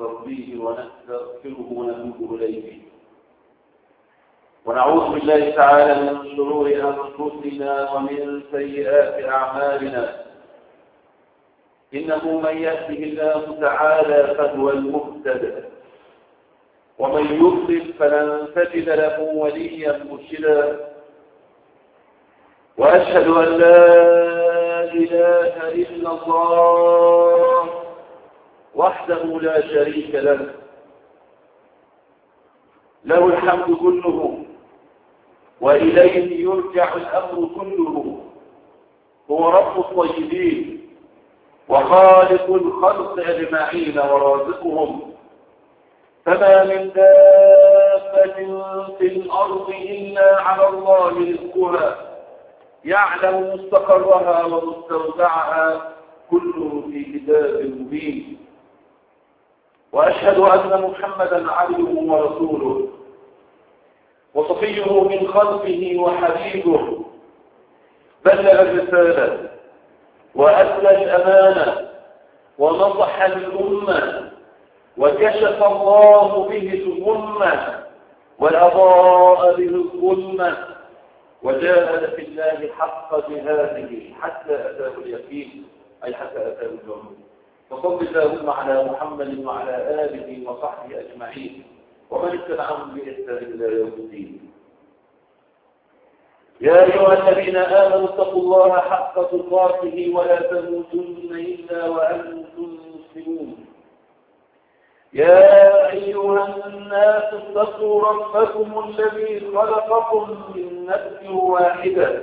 ونسترضيه ونستغفره ونتوب إليه. ونعوذ بالله تعالى من شرور أنفسنا ومن سيئات أعمالنا. إنه من يهده الله تعالى فهو المهتد. ومن يضلل فلن تجد له وليا مرشدا. وأشهد أن لا إله إلا الله. وحده لا شريك له. له الحمد كله وإليه يرجع الأمر كله. هو رب الطيبين وخالق الخلق أجمعين ورازقهم. فما من دابة في الأرض إلا على الله رزقها. يعلم مستقرها ومستودعها. كله في كتاب مبين. وأشهد أن محمدا عبده ورسوله وصفيه من خلقه وحبيبه بلغ الرسالة وأدى الأمانة ونصح الأمة وكشف الله به الغمة وأضاء به الظلمة وجاهد في الله حق جهاده حتى أتاه اليقين أي حتى أتاه الجنة فصل اللهم على محمد وعلى آله وصحبه أجمعين. ومن اتبعهم بإحسان إلى يوم الدين. يا أيها الذين آمنوا اتقوا الله حق تقاته ولا تموتن إلا وأنتم مسلمون. يا أيها الناس اتقوا ربكم الذي خلقكم من نفس واحدة.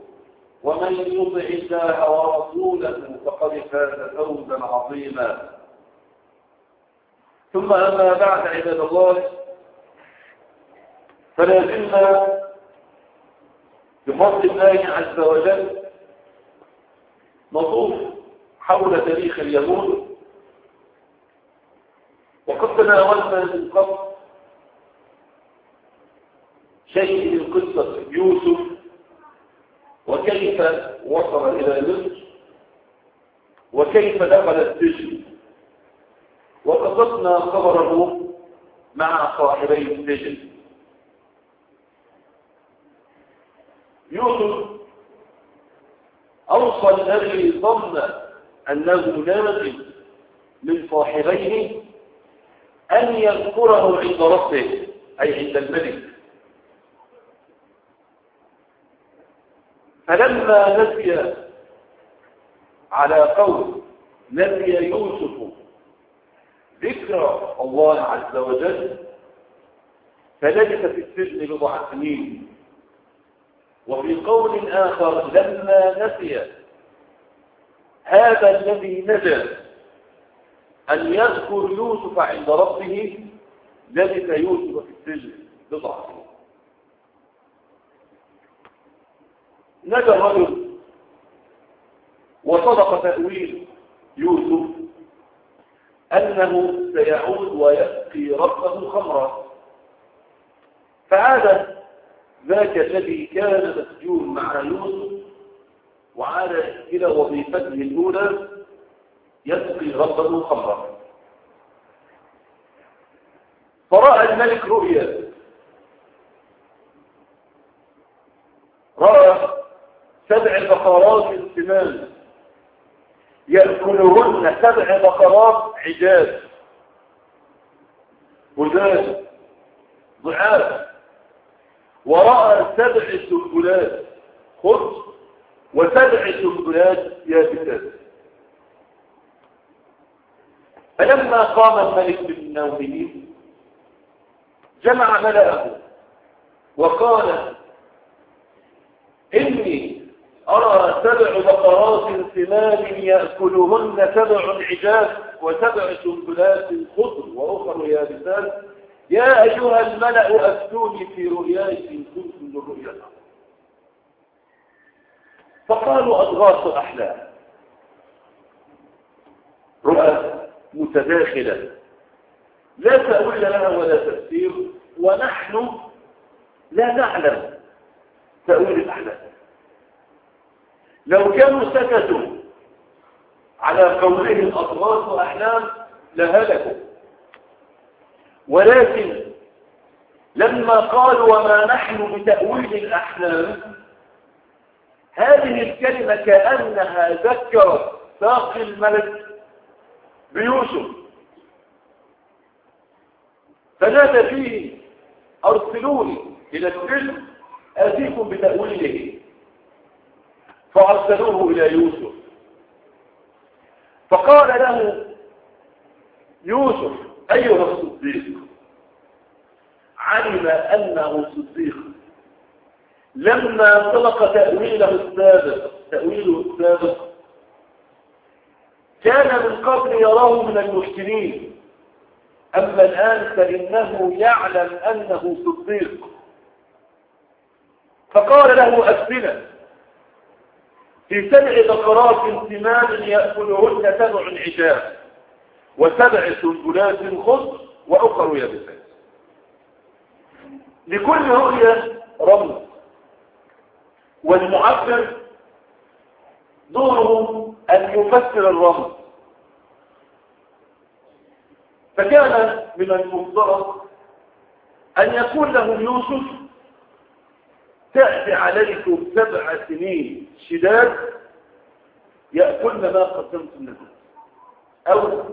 ومن يطع الله ورسوله فقد فاز فوزا عظيما. ثم أما بعد عباد الله فلا زلنا بفضل الله عز وجل نطوف حول تاريخ اليهود. وقد تناولنا من قبل شيء من قصة يوسف وكيف وصل إلى مصر وكيف دخل السجن؟ وقصصنا خبره مع صاحبي السجن. يوسف أوصى الذي ظن أنه ناجي من صاحبيه أن يذكره عند ربه أي عند الملك. فلما نسي على قول نسي يوسف ذكر الله عز وجل فلبث في السجن بضع سنين. وفي قول آخر لما نسي هذا الذي نجا أن يذكر يوسف عند ربه لبث يوسف في السجن بضع سنين. نجا الرجل وصدق تأويل يوسف أنه سيعود ويسقي ربه خمرا. فعاد ذاك الذي كان مسجون مع يوسف وعاد إلى وظيفته الأولى يسقي ربه خمرا. فرأى الملك رؤيا. رأى سبع بقرات سمان. يأكلهن سبع بقرات عجاز هداد ضعاف. ورأى سبع سنبلات. خبز. وسبع سنبلات يابسات. فلما قام الملك من جمع ملأه وقال إني أرى سبع بقرات ثمان يأكلهن سبع عجاف وسبع سنبلات خضر وأخر يابسات. يا أيها الملأ أفتوني في رؤياي إن كنتم للرؤيا فقالوا أضغاث أحلام. رؤى متداخلة. لا تأويل لها ولا تفسير ونحن لا نعلم تأويل الأحلام. لو كانوا سكتوا على قولهم أضغاث أحلام لهلكوا. ولكن لما قالوا وما نحن بتأويل الأحلام هذه الكلمة كأنها ذكرت ساقي الملك بيوسف. فنادى فيه أرسلوني إلى السلم آتيكم بتأويله. فأرسلوه إلى يوسف. فقال له يوسف أيها الصديق علم أنه صديق. لما انطلق تأويله السابق تأويله السابق كان من قبل يراه من المحسنين أما الآن فإنه يعلم أنه صديق. فقال له أسلنا في سبع بقرات ثمان يأكلهن سبع عجاب وسبع سنبلات خضر وأخر يابسات. لكل رؤية رمز. والمعبر دوره أن يفسر الرمز. فكان من المفترض أن يقول لهم يوسف تأتي عليكم سبع سنين شداد يأكلن ما قدمتم لكم. أو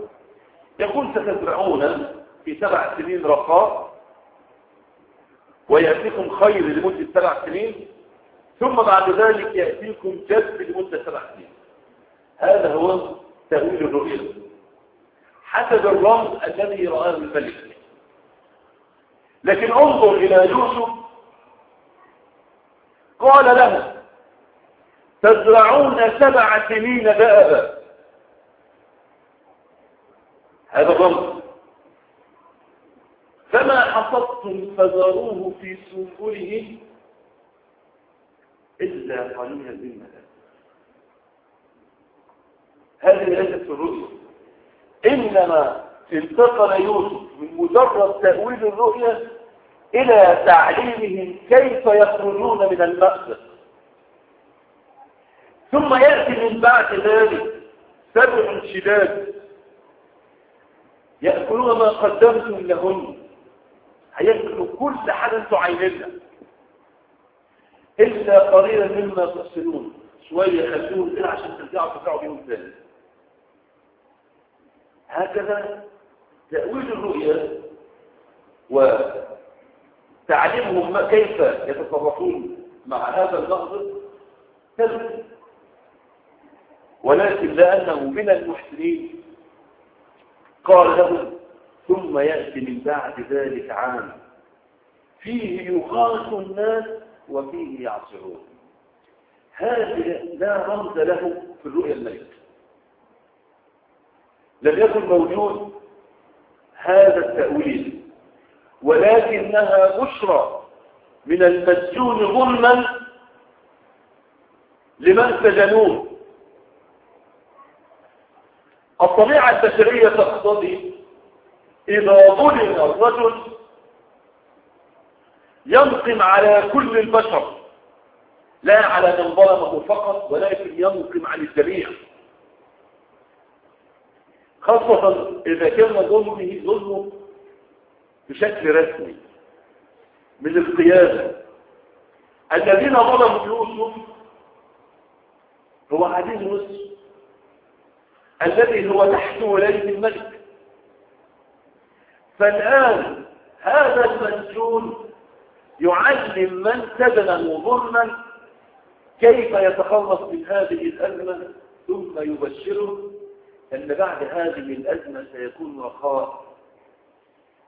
يقول ستزرعون في سبع سنين رخاء ويأتيكم خير لمدة سبع سنين ثم بعد ذلك يأتيكم جذب لمدة سبع سنين. هذا هو تأويل الرؤية. حسب الرمز الذي رآه الملك. لكن انظر إلى يوسف قال له تزرعون سبع سنين دابا هذا الرمز فما حصدتم فذروه في سنبله إلا قليلا مما هذه ليست الرؤيا إنما انتقل يوسف من مجرد تأويل الرؤيا إلى تعليمهم كيف يخرجون من المأسف ثم يأتي من بعد ذلك سبع شداد. يأكلون ما قدمتم لهن. هيأكلوا كل حاجة أنتوا إلا قليلا مما تفصلون شوية خلوهم كده عشان ترجعوا ترجعوا بيهم ثاني هكذا تأويل الرؤيا وتعليمهم كيف يتصرفون مع هذا اللفظ؟ كذب. ولكن لأنه من المحسنين. قال لهم ثم يأتي من بعد ذلك عام. فيه يغاث الناس وفيه يعصرون. هذا لا رمز له في الرؤيا الملك لم يكن موجود هذا التأويل. ولكنها بشرى من المسجون ظلما لمن سجنوه. الطبيعة البشرية تقتضي إذا ظلم الرجل ينقم على كل البشر لا على من ظلمه فقط ولكن ينقم عن الجميع. خاصة إذا كان ظلمه ظلمه بشكل رسمي من القيادة. الذين ظلموا يوسف هو عزيز مصر الذي هو تحت ولاية الملك. فالآن هذا المسجون يعلم من سجنه ظلما كيف يتخلص من هذه الأزمة ثم يبشره أن بعد هذه الأزمة سيكون رخاء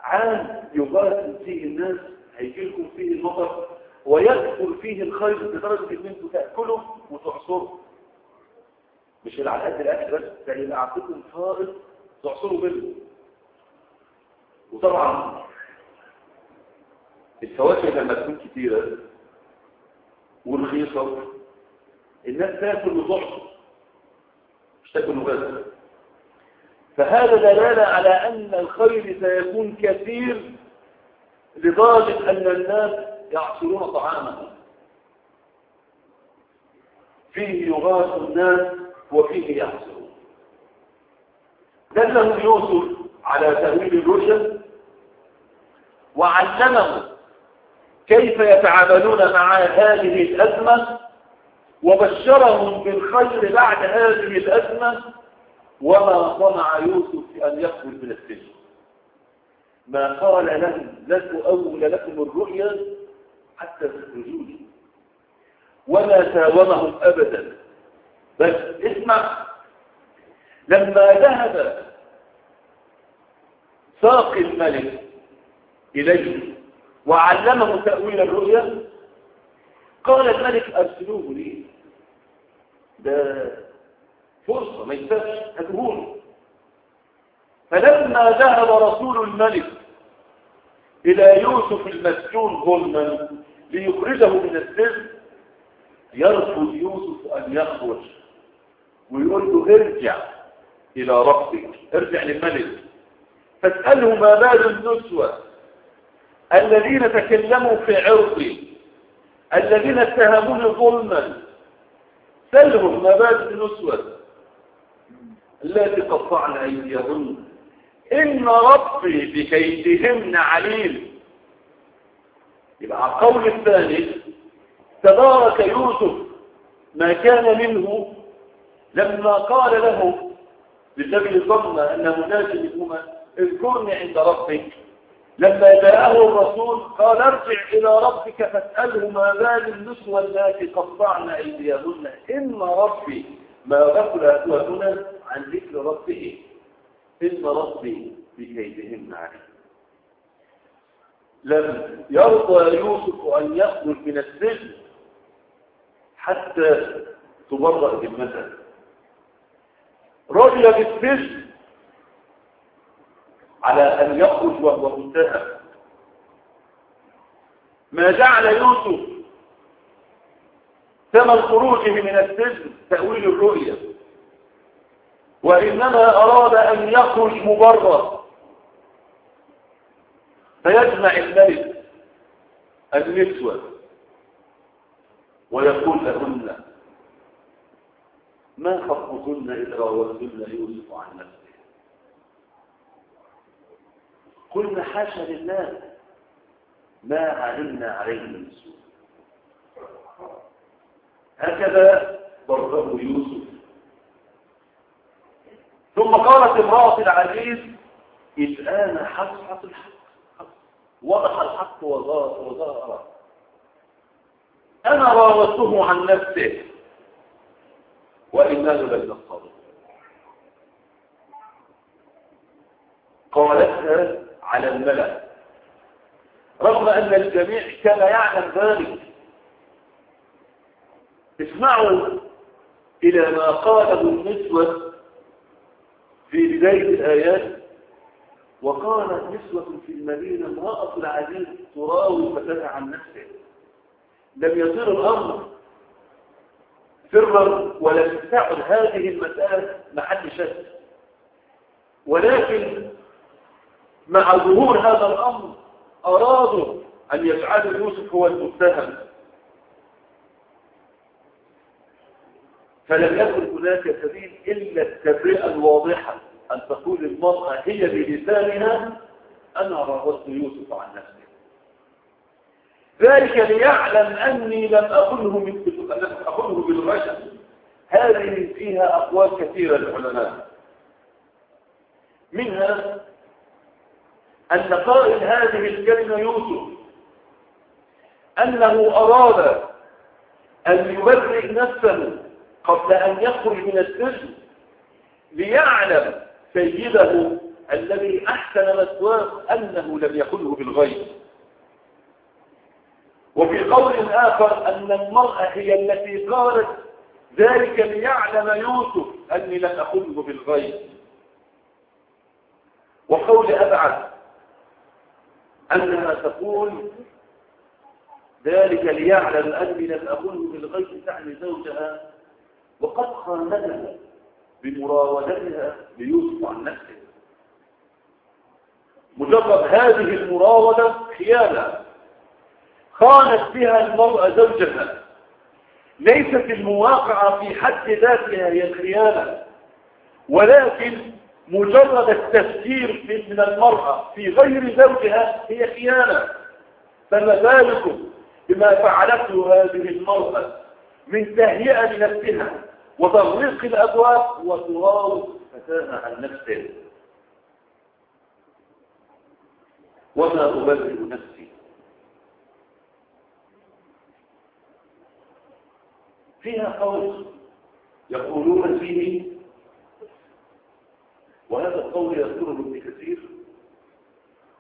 عام يغاث فيه الناس هيجي لكم فيه المطر ويدخل فيه الخير لدرجة إن أنتوا تأكلوا وتعصروا. مش اللي على قد الأكل بس ده يبقى عندكم فائض تعصروا منه. وطبعا الفواكه لما تكون كتيرة ورخيصة الناس تاكل وتعصر مش تاكل بس فهذا دلالة على أن الخير سيكون كثير لدرجة أن الناس يعصرون طعاما. فيه يغاث الناس وفيه يعصرون. دلهم يوسف على تأويل الرشد وعلمهم كيف يتعاملون مع هذه الأزمة وبشرهم بالخير بعد هذه الأزمة وما طمع يوسف أن يخرج من السجن. ما قال لهم لن أول لكم الرؤيا حتى تخرجوني. وما ساومهم أبدا. بس اسمع لما ذهب ساقي الملك إليه وعلمه تأويل الرؤيا قال الملك أرسلوه لي ده فرصة ما ينفعش هتقول فلما ذهب رسول الملك إلى يوسف المسجون ظلما ليخرجه من السجن يرفض يوسف أن يخرج ويقول له ارجع إلى ربك ارجع للملك. فاسأله ما بال النسوة الذين تكلموا في عرضي الذين اتهموني ظلما. سلهم ما بال النسوة التي قطعن أيديهن. إن ربي بكيدهن عليم. يبقى القول الثاني تبارك يوسف ما كان منه لما قال له بالذي ظن أنه ناجي منهما اذكرني عند ربك. لما جاءه الرسول قال ارجع إلى ربك فاسأله ما بال النسوة التي قطعن أيديهن. إن ربي ما غفل أسواتنا عن ذكر ربه إن ربي بكيدهن عليم لم يرضى يوسف أن يخرج من السجن حتى تبرأ ذمته رضي بالسجن على أن يخرج وهو متهم ما جعل يوسف ثمن خروجه من السجن تأويل الرؤية وإنما أراد أن يخرج مبرر فيجمع الملك النسوة ويقول لهن ما خطبكن إذ راودتن يوسف عن نفسه؟ قلنا حاشا لله ما علمنا عليه من سوء. هكذا برره يوسف ثم قالت امرأة العزيز الآن حصحص الحق. وضح الحق وظهر أنا راودته عن نفسه. وإنه لمن الصادق قالتها على الملأ رغم أن الجميع كان يعلم ذلك اسمعوا إلى ما قاله النسوة في بداية الآيات وقالت نسوة في المدينة امرأة العزيز تراوي فتاة عن نفسه. لم يصير الأمر سرا ولم تعد هذه المسألة محل شك. ولكن مع ظهور هذا الأمر أرادوا أن يجعلوا يوسف هو المتهم. فلم يكن هناك سبيل إلا التبرئة الواضحة أن تقول المرأة هي بلسانها أنا راودت يوسف عن نفسه ذلك ليعلم أني لم أقله لم أقله بالرشد هذه فيها أقوال كثيرة للعلماء منها أن قائل هذه الكلمة يوسف أنه أراد أن يبرئ نفسه قبل أن يخرج من السجن ليعلم سيده الذي أحسن مثواه أنه لم يخله بالغيب. وفي قول آخر أن المرأة هي التي قالت ذلك ليعلم يوسف أني لم أخذه بالغيب. وقول أبعد أنها تقول ذلك ليعلم أني لم أخذه بالغيب تعني زوجها وقد خانتها بمراودتها ليوسف عن نفسه. مجرد هذه المراودة خيانة. خانت بها المرأة زوجها. ليست المواقعة في حد ذاتها هي الخيانة ولكن مجرد التفكير من المرأة في غير زوجها هي خيانة. فما بالكم بما فعلته هذه المرأة من تهيئة لنفسها؟ وتغليق الأبواب وتراود فتاها عن نفسه. وما أبرئ نفسي. فيها قول يقولون فيه وهذا القول يذكره ابن كثير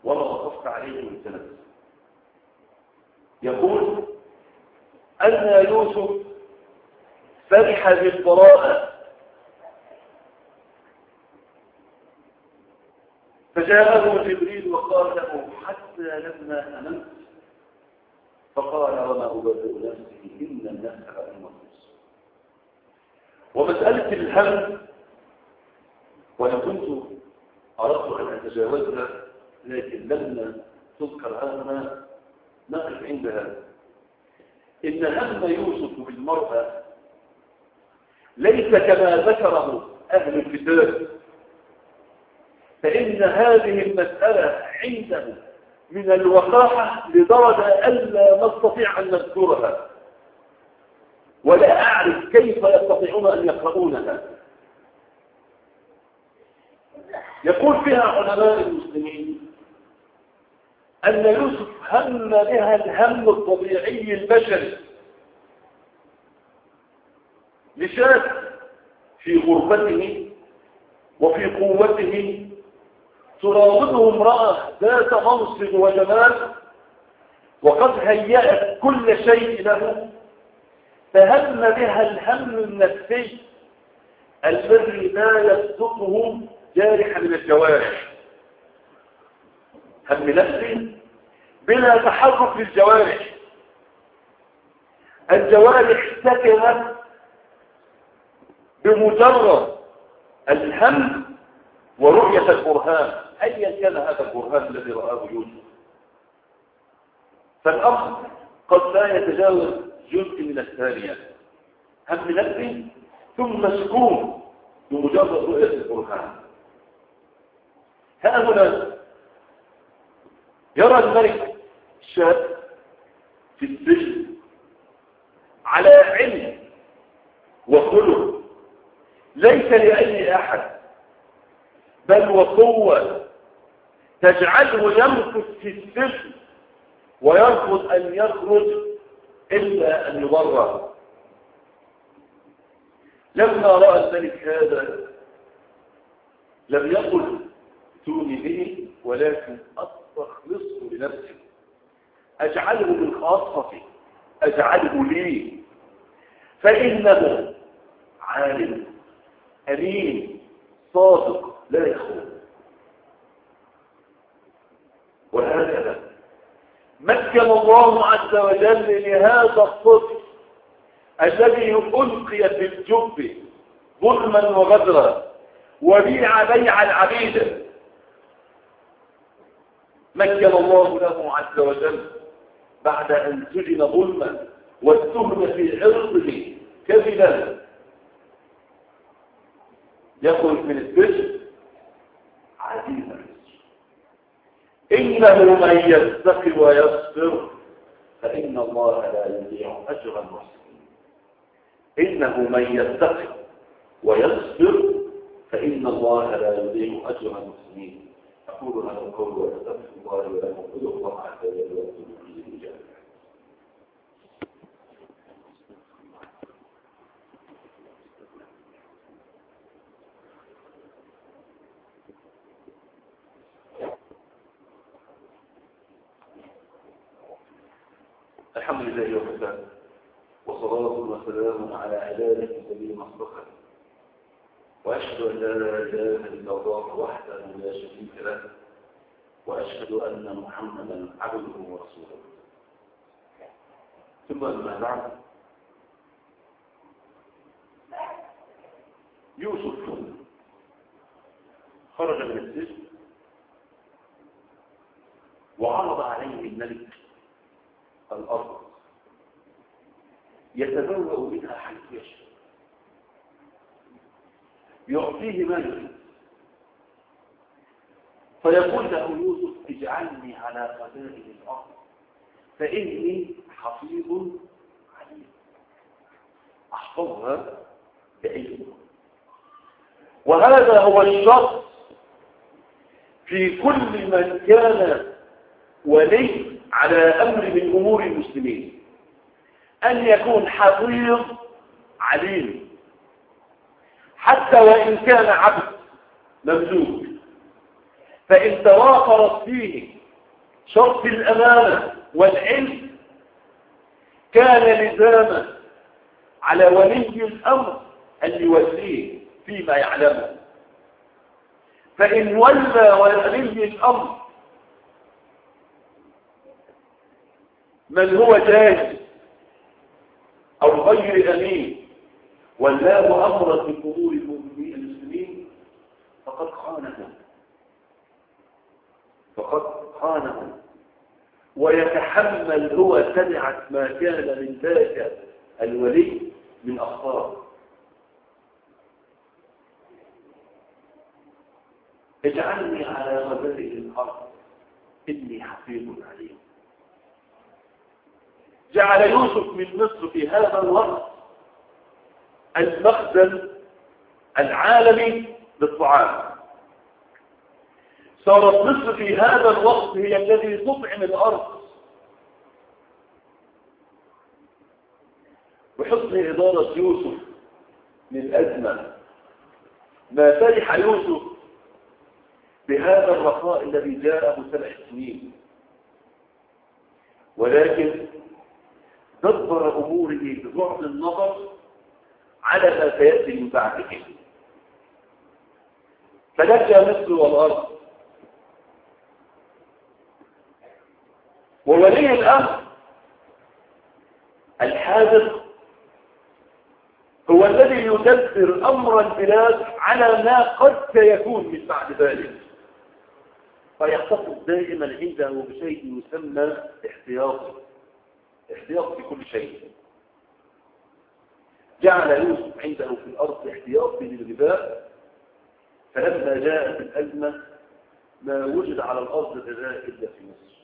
ولا وقفت عليه من سنة. يقول أن يوسف فرح بالبراءة فجاءه جبريل وقال له حتى لما أمنت؟ فقال وما أبرئ نفسي إن النفس لأمة ومسألة الهم وأنا كنت أردت أن أتجاوزها لكن لما تذكر هذا نقف عندها. إن هم يوسف بالمرأة ليس كما ذكره أهل الكتاب. فإن هذه المسألة عنده من الوقاحة لدرجة ألا نستطيع أن نذكرها. ولا أعرف كيف يستطيعون أن يقرؤونها. يقول فيها علماء المسلمين أن يوسف هم بها الهم الطبيعي البشري. لشاك في غربته وفي قوته. تراوده امرأة ذات منصب وجمال وقد هيأت كل شيء له. فهم بها الهم النفسي الذي لا يصدقه جارحا من الجوارح. هم نفسي بلا تحرك للجوارح. الجوارح سكنت بمجرد الهم ورؤية البرهان أيا كان هذا البرهان الذي رآه يوسف؟ فالأمر قد لا يتجاوز جزء من الثانية. هم نفسي ثم سكون بمجرد رؤية البرهان ها هنا يرى الملك الشاب في السجن على علم وخلق ليس لأي أحد بل وقوة تجعله يمكث في السجن ويرفض أن يخرج إلا أن يضرر لما رأى الملك هذا لم يقل توني به ولكن أستخلصه لنفسي أجعله من خاصتي أجعله لي. فإنه عالم. أمين صادق لا يخون. وهكذا. مكن الله عز وجل لهذا الصدق الذي ألقي في الجب ظلما وغدرا وبيع بيع العبيد. مكن الله له عز وجل بعد أن سجن ظلما والتهم في عرضه كذبا. يخرج من السجن عزيزا إنه من يتقي ويصبر فإن الله لا يضيع أجر المحسنين. إنه من يتقي ويصبر فإن الله لا يضيع أجر المحسنين. أقول هذا القول وأستغفر الله ولكم. ادعوا الله عز وجل وأتوب الحمد لله وكفى وصلاة وسلام على عباده الذين اصطفى. وأشهد أن لا إله إلا الله وحده لا شريك له. وأشهد أن محمدا عبده ورسوله. ثم أما بعد. يوسف خرج من السجن. وعرض عليه الملك الأرض. يتبوأ منها حيث يشاء. يعطيه ما يريد فيقول له يوسف اجعلني على خزائن الأرض فإني حفيظ عليم. أحفظها بعلم وهذا هو الشرط في كل من كان ولي على أمر من أمور المسلمين. أن يكون حفيظ عليم. حتى وإن كان عبد مملوك. فإن توافرت فيه شرط الأمانة والعلم كان لزاما على ولي الأمر أن يوليه فيما يعلمه. فإن ولى ولي الأمر من هو جاهل أو غير أمين والله أمرا من أمور المسلمين فقد خانهم. فقد خانهم. ويتحمل هو تبعة ما كان من ذاك الولي من أخطار. اجعلني على مبادئ الأرض. إني حفيظ عليم. جعل يوسف من مصر في هذا الوقت المخزن العالمي للطعام. صارت مصر في هذا الوقت هي الذي تطعم الأرض. بحسن إدارة يوسف للأزمة ما فرح يوسف بهذا الرخاء الذي جاءه سبع سنين. ولكن دبر أموره ببعد النظر على ما سيأتي من بعده. فلك مصر والأرض. وولي الأمر الحاذق هو الذي يدبر أمر البلاد على ما قد سيكون من بعد ذلك. فيحتفظ دائما عنده بشيء يسمى احتياطي احتياط في كل شيء. جعل يوسف عنده في الأرض احتياط للغذاء فلما جاءت الأزمة ما وجد على الأرض غذاء إلا في مصر.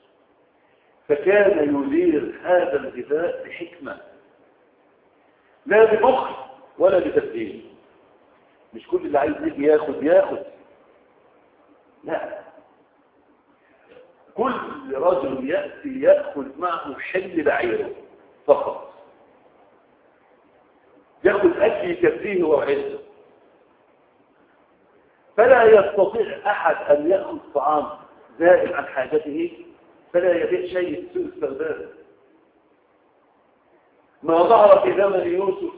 فكان يدير هذا الغذاء بحكمة. لا ببخل ولا بتبديل. مش كل اللي عايز يجي ياخد ياخد. لا. كل رجل يأتي يأخذ معه حل بعيره فقط. يأخذ أكل يكفيه وعزه فلا يستطيع أحد أن يأخذ طعام زائد عن حاجته فلا يبيع شيء سوء استخدامه ما ظهر في زمن يوسف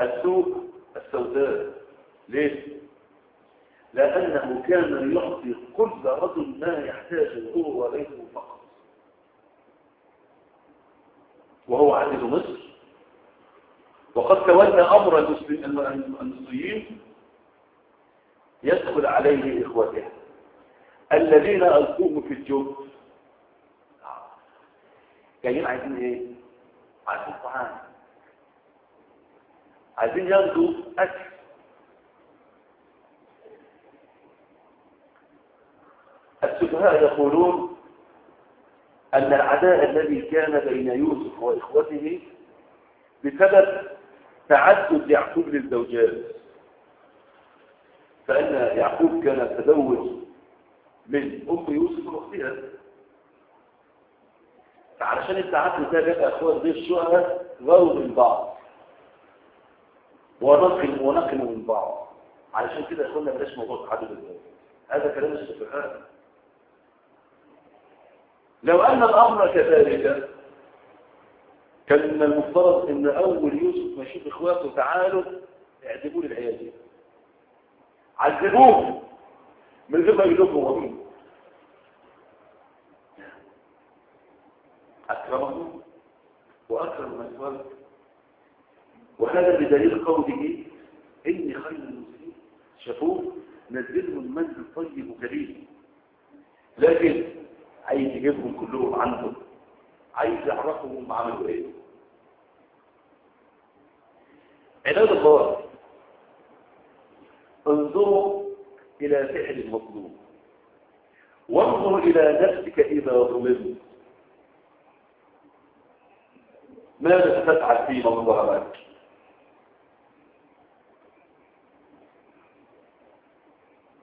السوق السوداء ليه؟ لأنه كان يعطي كل رجل ما يحتاجه هو وليسه فقط. وهو عزيز مصر. وقد تولى أمر المصريين يدخل عليه إخوته. الذين ألقوه في الجب جايين عايزين إيه؟ عايزين طعام. عايزين ياخدوا أكل. السفهاء يقولون أن العداء الذي كان بين يوسف وإخوته بسبب تعدد يعقوب للزوجات. فأن يعقوب كان تزوج من أم يوسف وأختها. فعلشان التعدد ده بيبقى أخوات غير الشهداء غاروا من بعض. ونقل ونقلوا من بعض. علشان كده يا إخوانا بلاش موضوع تعدد الزوجات هذا كلام السفهاء. لو أن الأمر كذلك كان من المفترض إن أول يوسف ما يشوف إخواته تعالوا اعذبوا لي العيال دي عذبوه من غير ما يقول لهم هو مين. اكرمهم وأكرم من اتولد وهذا بدليل قوله إني خير المسلمين. شافوه نزلهم المنزل طيب وكريم لكن عايز يجيبهم كلهم عنده عايز يعرفهم هم عملوا إيه. عباد الله انظروا إلى فعل المظلوم. وانظر إلى نفسك إذا ظلمت. ماذا تفعل في من ظلمك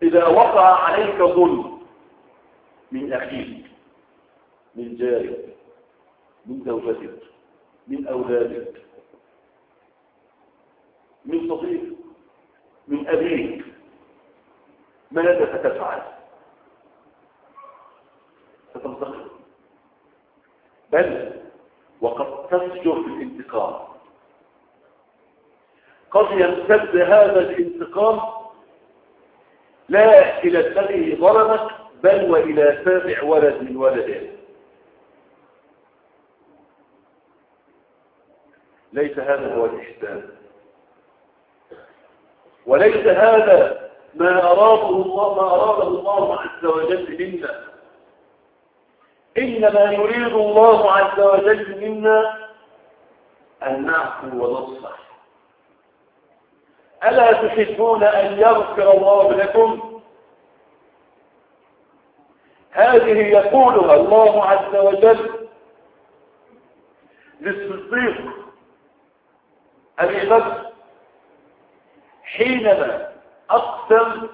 إذا وقع عليك ظلم من أخيك من جارك من زوجتك من أولادك من صديق من أبيك. ماذا ستفعل؟ ستنتقم. بل وقد تفجر في الانتقام. قد يمتد هذا الانتقام لا إلى الذي ظلمك بل وإلى سابع ولد من ولده ليس هذا هو الإحسان. وليس هذا ما أراده الله ما أراده الله عز وجل منا. إنما يريد الله عز وجل منا أن نعفو ونصلح ألا تحبون أن يغفر الله لكم؟ هذه يقولها الله عز وجل للصديق أبي بكر حينما أقسم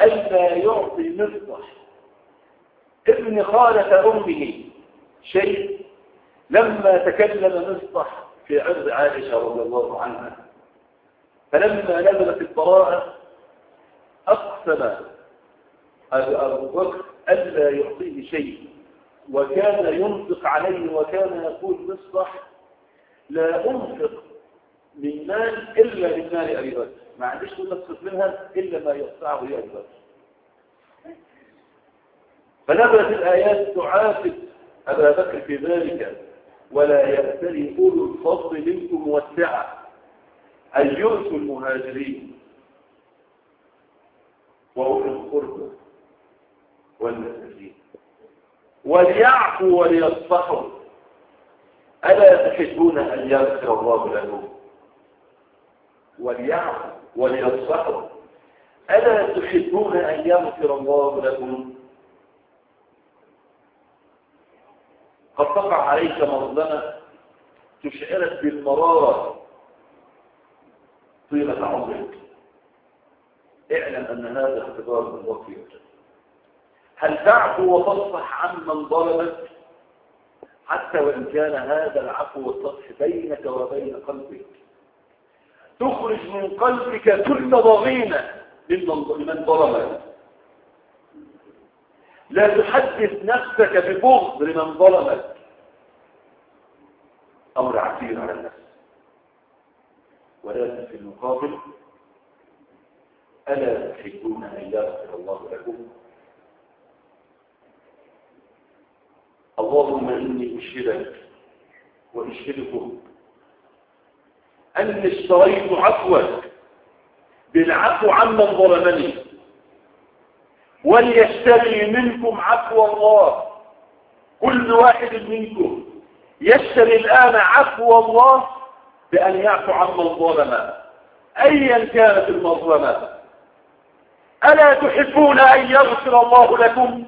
ألا يعطي مصطح ابن خالة أمه شيء لما تكلم مصطح في عرض عائشة رضي الله عنها فلما نزلت البراءة أقسم أبو بكر ألا يعطيه شيء وكان ينفق عليه وكان يقول مصطح لا أنفق من مال إلا من مال أبي بكر. ما عنديش تصرف منها إلا ما يقطعه يا أبي بكر. فنزلت الآيات تعاتب أبا بكر في ذلك. ولا يبتلي أولو الفضل منكم والسعة. أن يؤتوا المهاجرين؟ وأولو القربى والمساكين. وليعفوا وليصفحوا. ألا تحبون أن يغفر الله لكم وليعفوا وليصفحوا ألا تحبون أن يغفر الله لكم؟ قد تقع عليك مظلمة تشعرك بالمرارة طيلة عمرك. اعلم أن هذا اختبار من وفيك. هل تعفو وتصفح عمن ظلمك؟ حتى وإن كان هذا العفو والصفح بينك وبين قلبك. تخرج من قلبك كل ضغينة. لمن ظلمك لا تحدث نفسك ببغض لمن ظلمك أمر عسير على النفس. ولكن في المقابل. ألا تحبون أن يغفر الله لكم؟ اللهم إني أشهدك وأشهدكم أني اشتريت عفوك بالعفو عمن ظلمني. وليشتري منكم عفو الله. كل واحد منكم يشتري الآن عفو الله بأن يعفو عمن ظلم. أيا كانت المظلمة. ألا تحبون أن يغفر الله لكم؟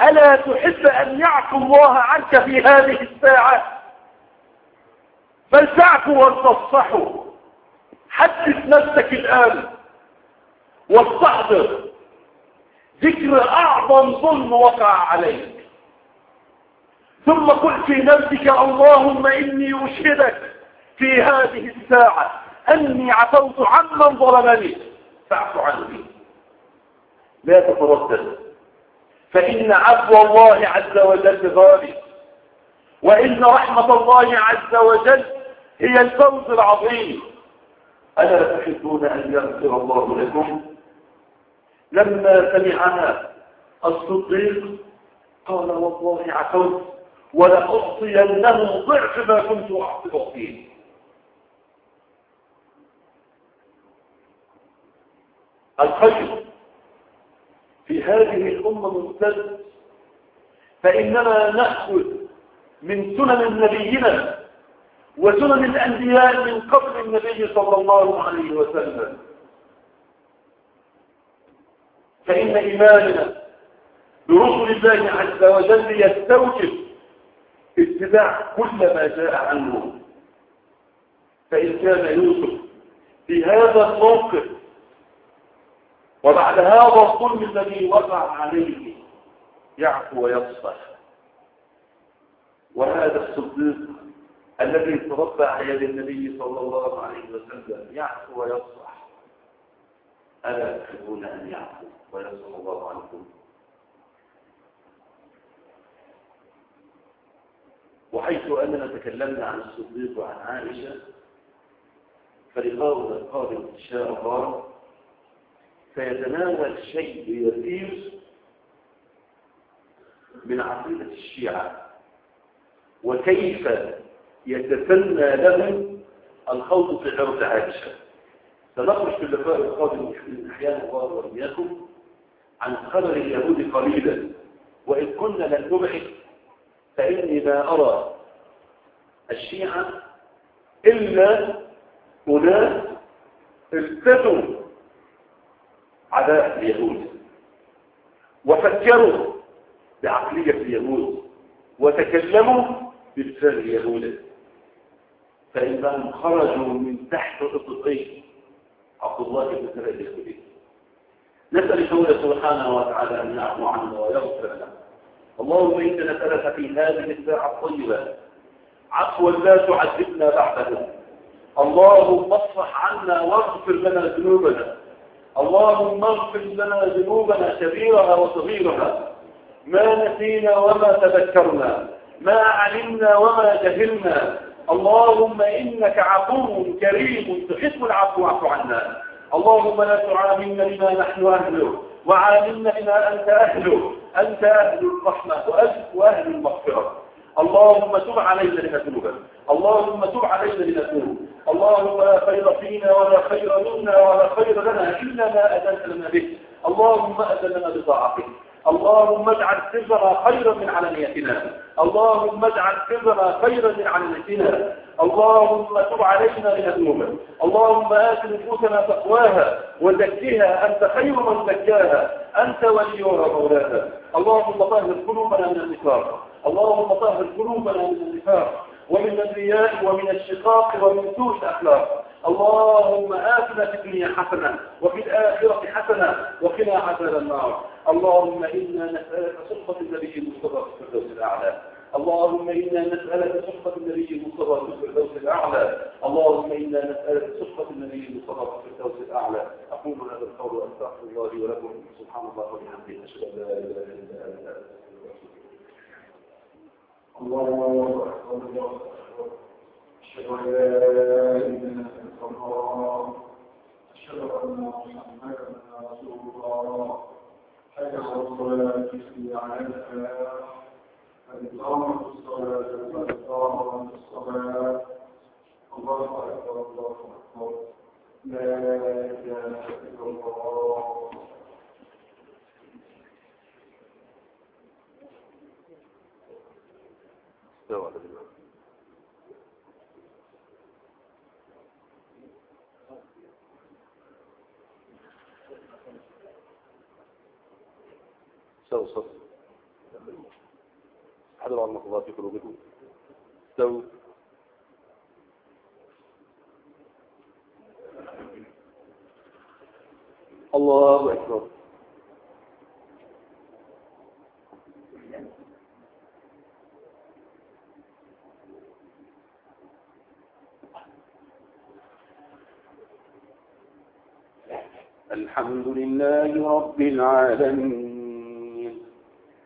ألا تحب أن يعفو الله عنك في هذه الساعة؟ تعفو وتصفحوا حدث نفسك الآن واستحضر ذكر أعظم ظلم وقع عليك. ثم قل في نفسك اللهم إني أشهدك في هذه الساعة أني عفوت عمن ظلمني. فاعف عني. لا تتردد. فإن عفو الله عز وجل غالب. وإن رحمة الله عز وجل هي الفوز العظيم. ألا تحبون أن يغفر الله لكم؟ لما سمعها الصديق قال والله عفوت ولأعطينه ضعف ما كنت أعطيه. الخير في هذه الأمة ممتد فإننا نأخذ من سنن نبينا وسنن الأنبياء من قبل النبي صلى الله عليه وسلم. فإن إيماننا برسل الله عز وجل يستوجب اتباع كل ما جاء عنه. فإن كان يوسف في هذا الموقف وبعد هذا الظلم الذي وقع عليه يعفو ويصفح. وهذا الصديق الذي تربى على يد النبي صلى الله عليه وسلم يعفو ويصفح ألا تحبون أن يعفو ويصفح الله عنكم؟ وحيث أننا تكلمنا عن الصديق وعن عائشة فلقاؤنا القادم إن شاء الله سيتناول شيء يسير من عقيدة الشيعة وكيف يتسنى لهم الخوض في عرض عائشة سنخرج في اللقاء القادم من أحيان الله وإياكم عن خبر اليهود قليلا وإن كنا لن نبعد فإني ما أرى الشيعة إلا أناس التزموا عداء اليهود وفكروا بعقلية اليهود وتكلموا بلسان اليهود. فإنهم خرجوا من تحت إطلاقين عبد الله بن سعيد الخديج نسأل الله سبحانه وتعالى أن يعفو عنا ويغفر لنا. اللهم إنا نسألك في هذه الساعة الطيبة. عفوا لا تعذبنا بعده. اللهم اصفح عنا واغفر لنا ذنوبنا. اللهم اغفر لنا ذنوبنا كبيرها وصغيرها. ما نسينا وما تذكرنا. ما علمنا وما جهلنا. اللهم إنك عفو كريم تحب العفو واعف عنا. اللهم لا تعاملنا لما نحن أهله وعاملنا لما أنت أهله. أنت أهل الرحمة وأهل المغفرة. اللهم تب علينا لنتوب. اللهم تب علينا لنتوب. اللهم لا خير فينا ولا خير منا ولا خير لنا إلا ما أذنت لنا به. اللهم أذن لنا بطاعتك. اللهم اجعل سرنا خيرا من علانيتنا اللهم اجعل سرنا خيرا من علانيتنا اللهم تب علينا لنتوب اللهم آت نفوسنا تقواها وزكها. أنت خير من زكاها. أنت وليها مولاها اللهم طهر قلوبنا من النفاق. اللهم طهر قلوبنا من النفاق. ومن الرياء ومن الشقاق ومن سوء الأخلاق. اللهم آتنا في الدنيا حسنة وفي الآخرة حسنة وقنا عذاب النار. اللهم إنا نسألك صحبة النبي المصطفى في الفردوس الأعلى. اللهم إنا نسألك صحبة النبي المصطفى في الفردوس الأعلى. اللهم إنا نسألك صحبة النبي المصطفى في الفردوس الأعلى. أقول هذا القول وأستغفر الله لي ولكم. سبحان الله وبحمده. أشهد أن لا إله إلا أنت الله أكبر الله أشهد أن لا إله إلا الله أشهد أن محمدا رسول الله. حي على الصلاة عينها قد قامت الصلاة قامت الصلاة. الله أكبر الله أكبر. لا إله إلا الله. استوى استووا صف حضروا على المقضاء في قلوبكم. استووا. الله أكبر. الحمد لله رب العالمين.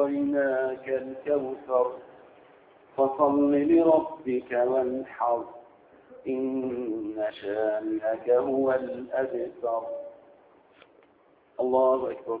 أعطيناك الكوثر فصل لربك وانحر إن شانئك هو الأبتر. الله أكبر.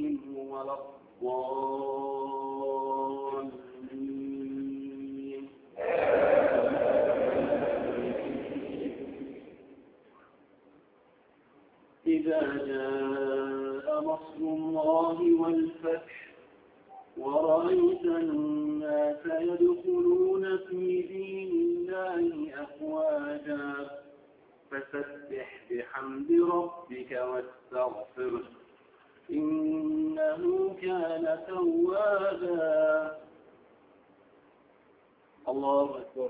ولا الضالين إذا جاء نصر الله والفتح ورأيت الناس يدخلون في دين الله أفواجا فسبح بحمد ربك واستغفره إنه كان توابا الله أكبر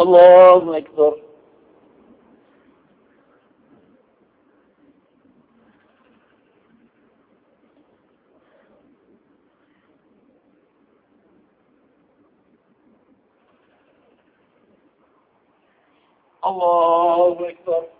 الله أكبر الله أكبر